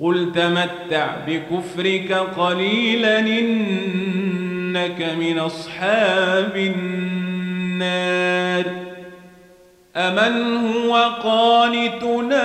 قل تمتع بكفرك قليلا إنك من أصحاب النار أمن هو قانتنا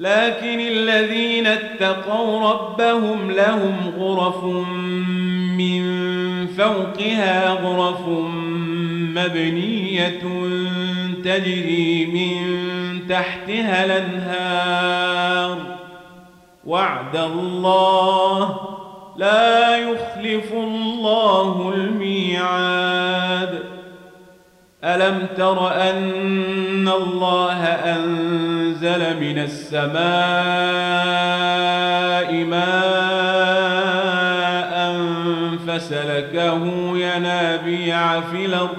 لكن الذين اتقوا ربهم لهم غرف من فوقها غرف مبنية تجري من تحتها الأنهار. وعد الله لا يخلف الله الميعاد. ألم تر أن الله أنزل من السماء ماء فسلكه ينابيع في الأرض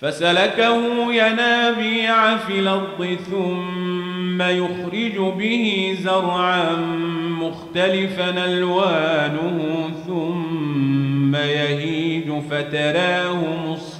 فسلكه ينابيع في الأرض ثم يخرج به زرعا مختلفا ألوانه ثم يهيج فتراه مصفرا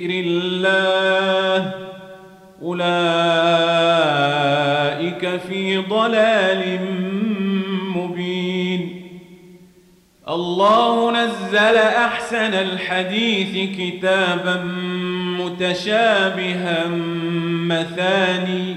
ذكر الله. أولئك في ضلال مبين. الله نزل أحسن الحديث كتابا متشابها مثاني.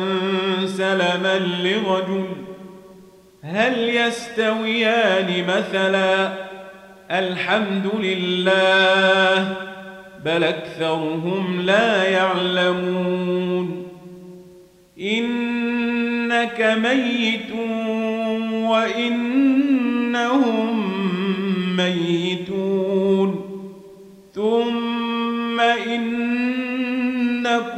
سلما لرجل هل يستويان مثلا الحمد لله بل أكثرهم لا يعلمون إنك ميت وإنهم ميتون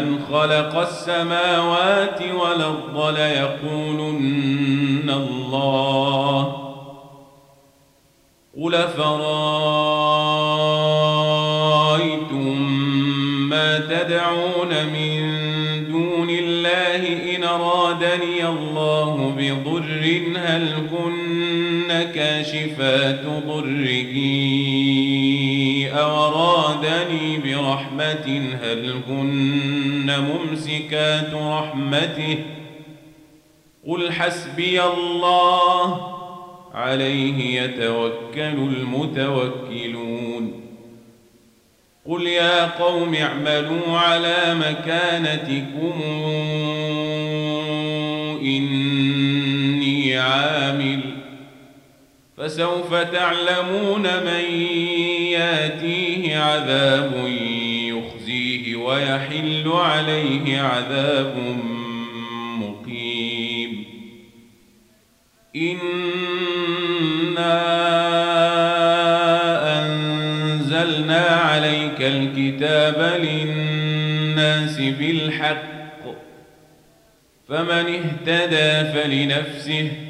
من خلق السماوات والأرض ليقولن الله قل فرأيتم ما تدعون من دون الله إن أرادني الله بضر هل كن كاشفات ضره أرادني برحمة هل هن ممسكات رحمته؟ قل حسبي الله عليه يتوكل المتوكلون. قل يا قوم اعملوا على مكانتكم إني عامل فسوف تعلمون من ياتيه عذاب يخزيه ويحل عليه عذاب مقيم. إنا أنزلنا عليك الكتاب للناس بالحق فمن اهتدى فلنفسه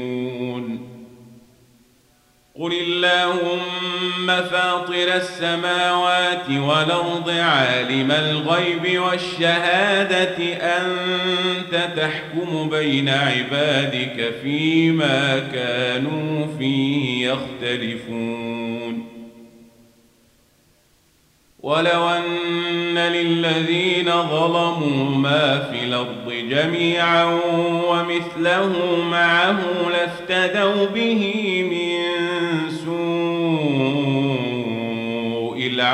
قل اللهم فاطر السماوات والأرض عالم الغيب والشهادة أنت تحكم بين عبادك فيما كانوا فيه يختلفون ولو أن للذين ظلموا ما في الأرض جميعا ومثله معه لافتدوا به من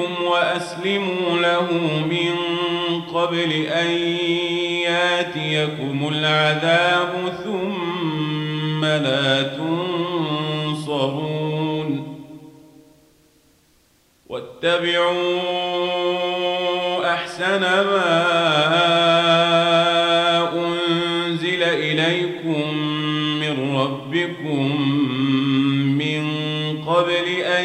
ربكم وأسلموا له من قبل أن ياتيكم العذاب ثم لا تنصرون واتبعوا أحسن ما أنزل إليكم من ربكم من قبل أن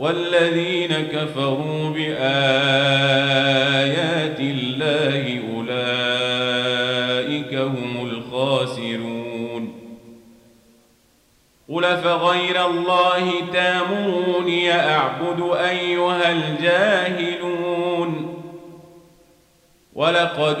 والذين كفروا بآيات الله أولئك هم الخاسرون. قل فغير الله تامروني أعبد أيها الجاهلون. ولقد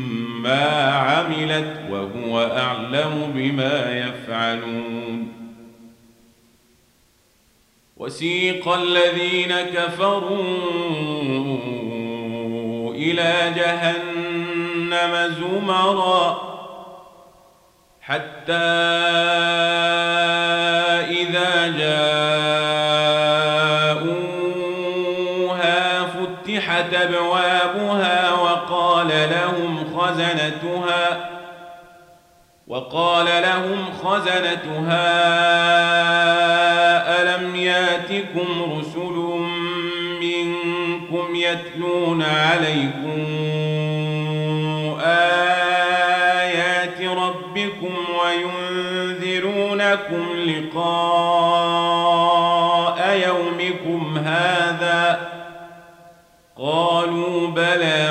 ما عملت وهو أعلم بما يفعلون. وسيق الذين كفروا إلى جهنم زمرا حتى إذا جاءوها خزنتها وقال لهم خزنتها ألم يأتكم رسل منكم يتلون عليكم آيات ربكم وينذرونكم لقاء يومكم هذا قالوا بلى